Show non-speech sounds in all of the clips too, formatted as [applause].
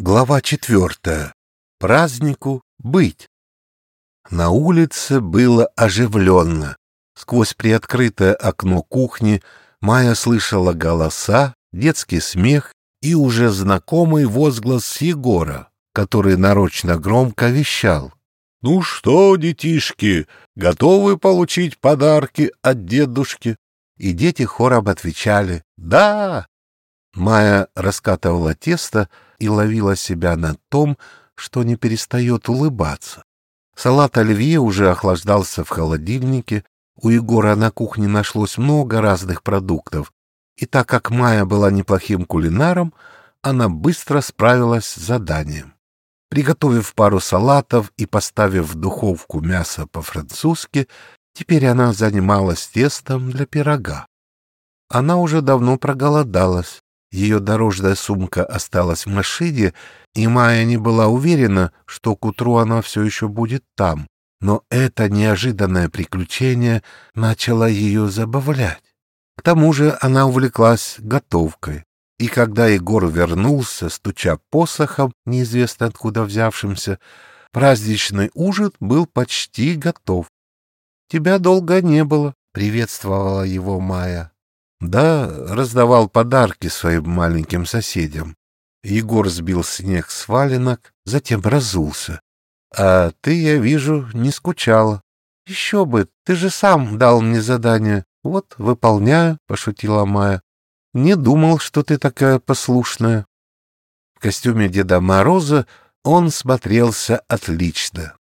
Глава четвертая. Празднику быть. На улице было оживленно. Сквозь приоткрытое окно кухни Майя слышала голоса, детский смех и уже знакомый возглас Егора, который нарочно громко вещал. «Ну что, детишки, готовы получить подарки от дедушки?» И дети хором отвечали «Да!». Майя раскатывала тесто, и ловила себя на том, что не перестает улыбаться. Салат оливье уже охлаждался в холодильнике, у Егора на кухне нашлось много разных продуктов, и так как Майя была неплохим кулинаром, она быстро справилась с заданием. Приготовив пару салатов и поставив в духовку мясо по-французски, теперь она занималась тестом для пирога. Она уже давно проголодалась, ее дорожная сумка осталась в машине, и Майя не была уверена, что к утру она все еще будет там. Но это неожиданное приключение начало ее забавлять. К тому же она увлеклась готовкой. И когда Егор вернулся, стуча посохом, неизвестно откуда взявшимся, праздничный ужин был почти готов. «Тебя долго не было», — приветствовала его Майя. Да, раздавал подарки своим маленьким соседям. Егор сбил снег с валенок, затем разулся. А ты, я вижу, не скучала. Еще бы, ты же сам дал мне задание. Вот, выполняю, — пошутила Майя. Не думал, что ты такая послушная. В костюме Деда Мороза он смотрелся отлично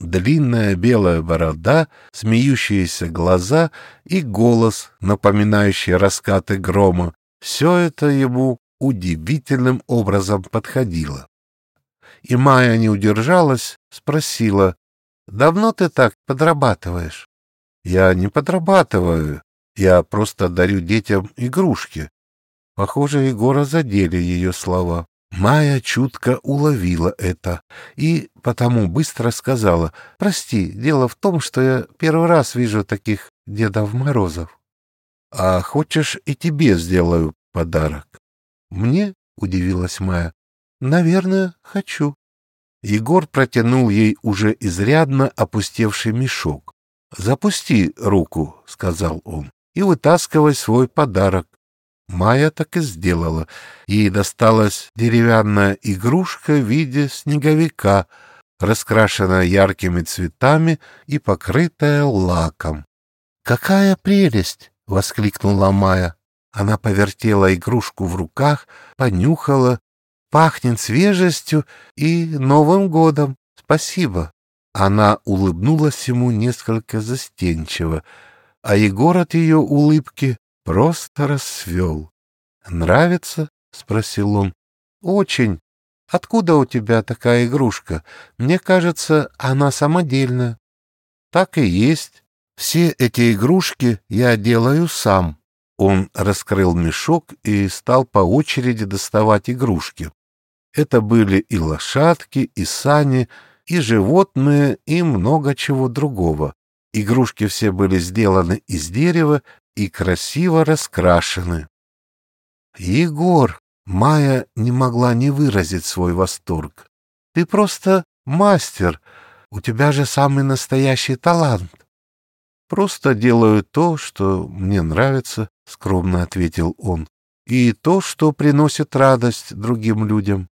длинная белая борода, смеющиеся глаза и голос, напоминающий раскаты грома. Все это ему удивительным образом подходило. И Майя не удержалась, спросила, «Давно ты так подрабатываешь?» «Я не подрабатываю, я просто дарю детям игрушки». Похоже, Егора задели ее слова. Майя чутко уловила это и потому быстро сказала, «Прости, дело в том, что я первый раз вижу таких Дедов Морозов». «А хочешь, и тебе сделаю подарок?» «Мне?» — удивилась Майя. «Наверное, хочу». Егор протянул ей уже изрядно опустевший мешок. «Запусти руку», — сказал он, — «и вытаскивай свой подарок. Майя так и сделала. Ей досталась деревянная игрушка в виде снеговика, раскрашенная яркими цветами и покрытая лаком. «Какая прелесть!» — воскликнула Майя. Она повертела игрушку в руках, понюхала. «Пахнет свежестью и Новым годом. Спасибо!» Она улыбнулась ему несколько застенчиво, а Егор от ее улыбки просто расцвел. «Нравится?» — спросил он. «Очень. Откуда у тебя такая игрушка? Мне кажется, она самодельная». «Так и есть. Все эти игрушки я делаю сам». Он раскрыл мешок и стал по очереди доставать игрушки. Это были и лошадки, и сани, и животные, и много чего другого. Игрушки все были сделаны из дерева и красиво раскрашены. Егор, Майя не могла не выразить свой восторг. Ты просто мастер. У тебя же самый настоящий талант. Просто делаю то, что мне нравится, скромно ответил он, и то, что приносит радость другим людям.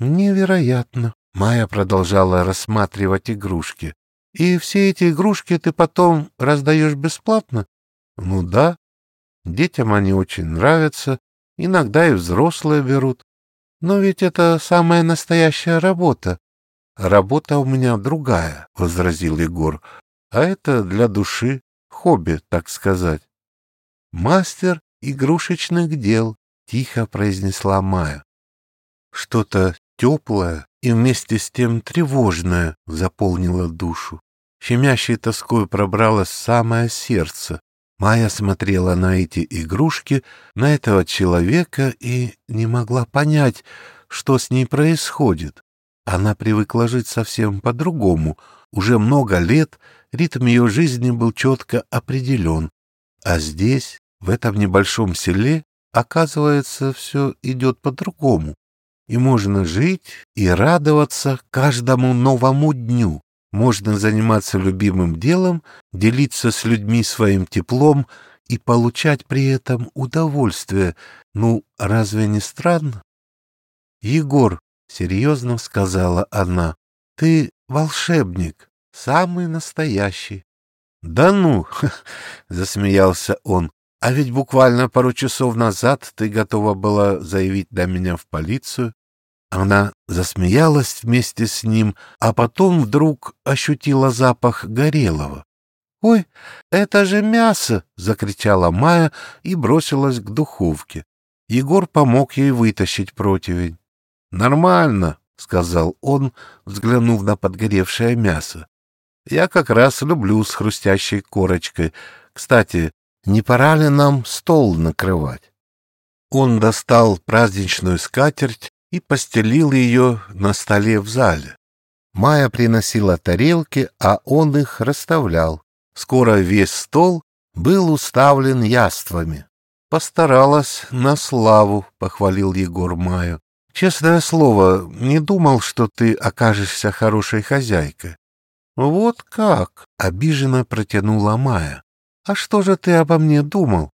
Невероятно. Майя продолжала рассматривать игрушки. И все эти игрушки ты потом раздаешь бесплатно? Ну да, детям они очень нравятся, иногда и взрослые берут. Но ведь это самая настоящая работа. Работа у меня другая, — возразил Егор, — а это для души, хобби, так сказать. Мастер игрушечных дел, — тихо произнесла Майя. Что-то теплое и вместе с тем тревожное заполнило душу. Щемящей тоской пробралось самое сердце. Майя смотрела на эти игрушки, на этого человека и не могла понять, что с ней происходит. Она привыкла жить совсем по-другому. Уже много лет ритм ее жизни был четко определен. А здесь, в этом небольшом селе, оказывается, все идет по-другому. и можно жить и радоваться каждому новому дню. Можно заниматься любимым делом, делиться с людьми своим теплом и получать при этом удовольствие. Ну, разве не странно? Егор, — серьезно сказала она, — ты волшебник, самый настоящий. Да ну, [laughs] — засмеялся он, — а ведь буквально пару часов назад ты готова была заявить для меня в полицию. Она засмеялась вместе с ним, а потом вдруг ощутила запах горелого. «Ой, это же мясо!» — закричала Майя и бросилась к духовке. Егор помог ей вытащить противень. «Нормально», — сказал он, взглянув на подгоревшее мясо. «Я как раз люблю с хрустящей корочкой. Кстати, не пора ли нам стол накрывать?» Он достал праздничную скатерть и постелил ее на столе в зале. Майя приносила тарелки, а он их расставлял. Скоро весь стол был уставлен яствами. «Постаралась на славу», — похвалил Егор Маю. «Честное слово, не думал, что ты окажешься хорошей хозяйкой». «Вот как?» — обиженно протянула Майя. «А что же ты обо мне думал?»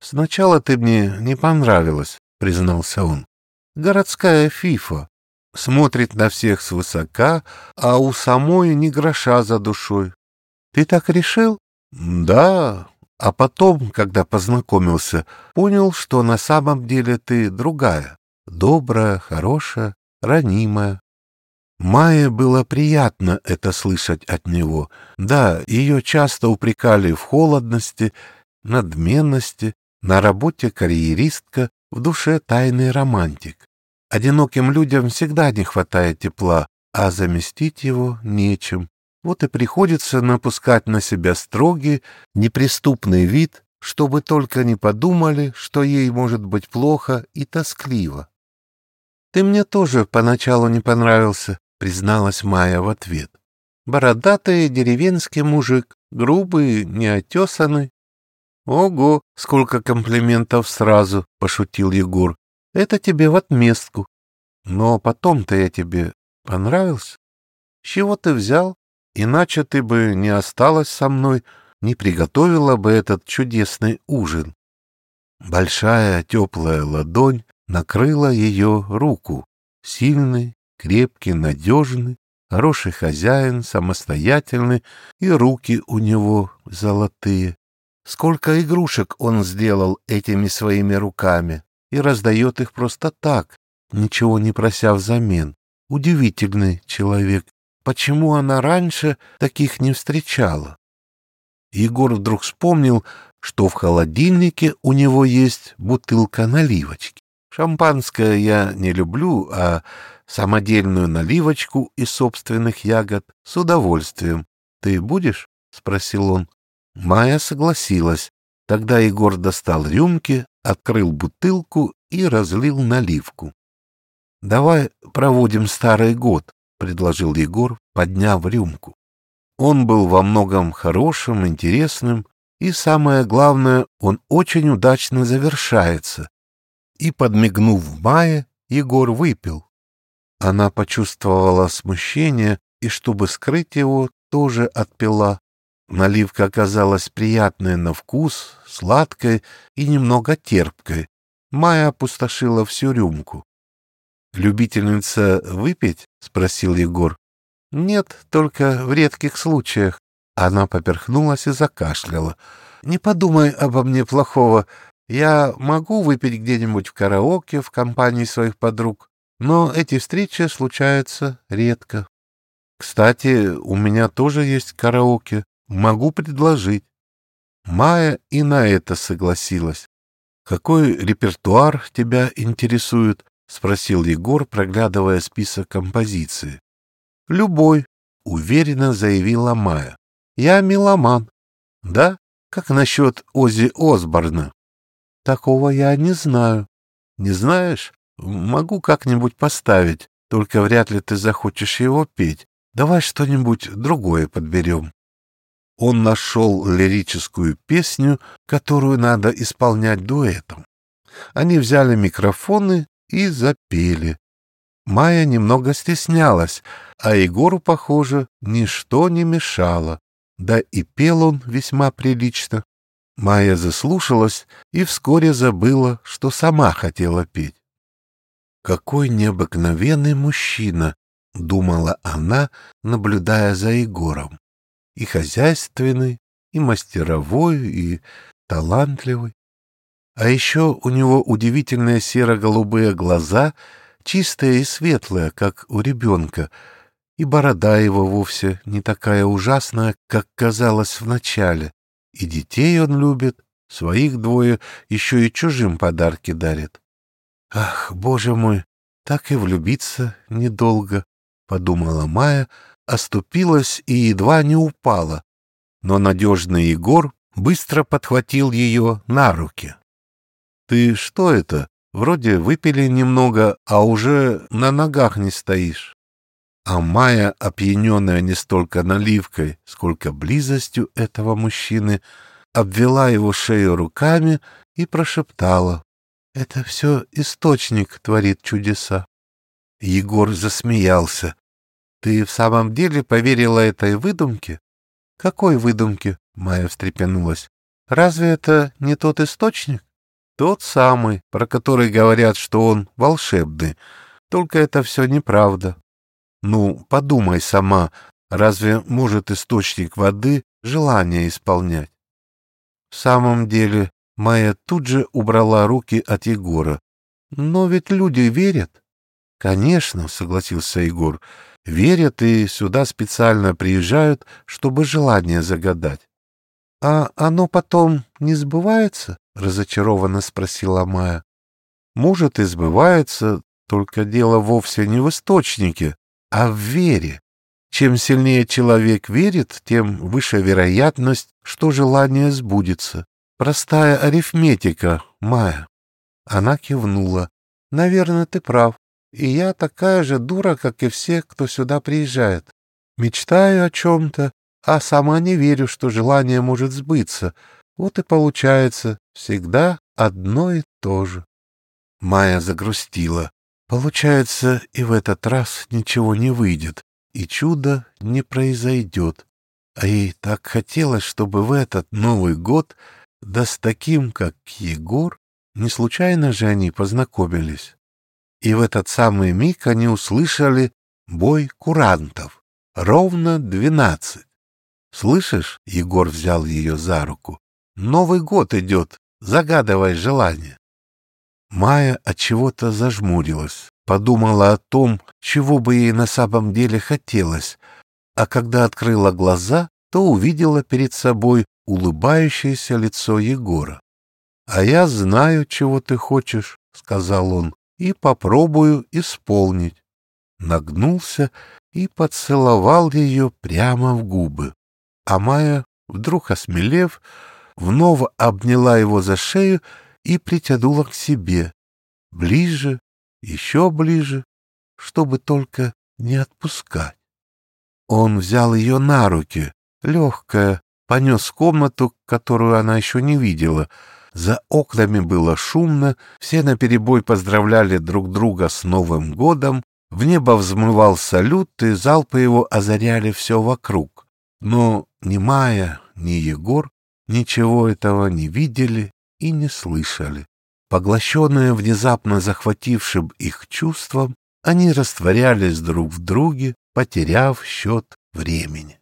«Сначала ты мне не понравилась», — признался он городская фифа. Смотрит на всех свысока, а у самой ни гроша за душой. Ты так решил? Да. А потом, когда познакомился, понял, что на самом деле ты другая. Добрая, хорошая, ранимая. Майе было приятно это слышать от него. Да, ее часто упрекали в холодности, надменности, на работе карьеристка, в душе тайный романтик. Одиноким людям всегда не хватает тепла, а заместить его нечем. Вот и приходится напускать на себя строгий, неприступный вид, чтобы только не подумали, что ей может быть плохо и тоскливо. «Ты мне тоже поначалу не понравился», — призналась Майя в ответ. «Бородатый деревенский мужик, грубый, неотесанный, «Ого, сколько комплиментов сразу!» — пошутил Егор. «Это тебе в отместку. Но потом-то я тебе понравился. С чего ты взял? Иначе ты бы не осталась со мной, не приготовила бы этот чудесный ужин». Большая теплая ладонь накрыла ее руку. Сильный, крепкий, надежный, хороший хозяин, самостоятельный, и руки у него золотые. Сколько игрушек он сделал этими своими руками и раздает их просто так, ничего не прося взамен. Удивительный человек. Почему она раньше таких не встречала? Егор вдруг вспомнил, что в холодильнике у него есть бутылка наливочки. Шампанское я не люблю, а самодельную наливочку из собственных ягод с удовольствием. Ты будешь? — спросил он. Майя согласилась. Тогда Егор достал рюмки, открыл бутылку и разлил наливку. — Давай проводим старый год, — предложил Егор, подняв рюмку. Он был во многом хорошим, интересным, и, самое главное, он очень удачно завершается. И, подмигнув Майе, Егор выпил. Она почувствовала смущение и, чтобы скрыть его, тоже отпила. Наливка оказалась приятной на вкус, сладкой и немного терпкой. Майя опустошила всю рюмку. «Любительница выпить?» — спросил Егор. «Нет, только в редких случаях». Она поперхнулась и закашляла. «Не подумай обо мне плохого. Я могу выпить где-нибудь в караоке в компании своих подруг, но эти встречи случаются редко. Кстати, у меня тоже есть караоке. Могу предложить. Майя и на это согласилась. Какой репертуар тебя интересует? спросил Егор, проглядывая список композиции. Любой, уверенно заявила Майя. Я меломан. Да? Как насчет Ози Осборна? Такого я не знаю. Не знаешь? Могу как-нибудь поставить, только вряд ли ты захочешь его петь. Давай что-нибудь другое подберем он нашел лирическую песню, которую надо исполнять дуэтом. Они взяли микрофоны и запели. Майя немного стеснялась, а Егору, похоже, ничто не мешало. Да и пел он весьма прилично. Майя заслушалась и вскоре забыла, что сама хотела петь. «Какой необыкновенный мужчина!» — думала она, наблюдая за Егором. «И хозяйственный, и мастеровой, и талантливый. А еще у него удивительные серо-голубые глаза, чистые и светлые, как у ребенка, и борода его вовсе не такая ужасная, как казалось вначале. И детей он любит, своих двое, еще и чужим подарки дарит. Ах, боже мой, так и влюбиться недолго, — подумала Майя, оступилась и едва не упала. Но надежный Егор быстро подхватил ее на руки. Ты что это? Вроде выпили немного, а уже на ногах не стоишь. А Майя, опьяненная не столько наливкой, сколько близостью этого мужчины, обвела его шею руками и прошептала. «Это все источник творит чудеса». Егор засмеялся. «Ты в самом деле поверила этой выдумке?» «Какой выдумке?» — Майя встрепенулась. «Разве это не тот источник?» Тот самый, про который говорят, что он волшебный. Только это все неправда. Ну, подумай сама, разве может источник воды желание исполнять? В самом деле, Майя тут же убрала руки от Егора. Но ведь люди верят. Конечно, согласился Егор. Верят и сюда специально приезжают, чтобы желание загадать. А оно потом не сбывается? — разочарованно спросила Майя. «Может, и сбывается, только дело вовсе не в источнике, а в вере. Чем сильнее человек верит, тем выше вероятность, что желание сбудется. Простая арифметика, Майя». Она кивнула. «Наверное, ты прав. И я такая же дура, как и все, кто сюда приезжает. Мечтаю о чем-то, а сама не верю, что желание может сбыться. Вот и получается всегда одно и то же. Майя загрустила. Получается, и в этот раз ничего не выйдет, и чудо не произойдет. А ей так хотелось, чтобы в этот Новый год, да с таким, как Егор, не случайно же они познакомились. И в этот самый миг они услышали бой курантов. Ровно двенадцать. «Слышишь?» — Егор взял ее за руку. Новый год идет, загадывай желание. Майя от чего-то зажмурилась, подумала о том, чего бы ей на самом деле хотелось, а когда открыла глаза, то увидела перед собой улыбающееся лицо Егора. «А я знаю, чего ты хочешь», — сказал он, — «и попробую исполнить». Нагнулся и поцеловал ее прямо в губы. А Майя, вдруг осмелев, вновь обняла его за шею и притянула к себе. Ближе, еще ближе, чтобы только не отпускать. Он взял ее на руки, легкая, понес комнату, которую она еще не видела. За окнами было шумно, все наперебой поздравляли друг друга с Новым годом, в небо взмывал салют, и залпы его озаряли все вокруг. Но ни Майя, ни Егор ничего этого не видели и не слышали. Поглощенные внезапно захватившим их чувством, они растворялись друг в друге, потеряв счет времени.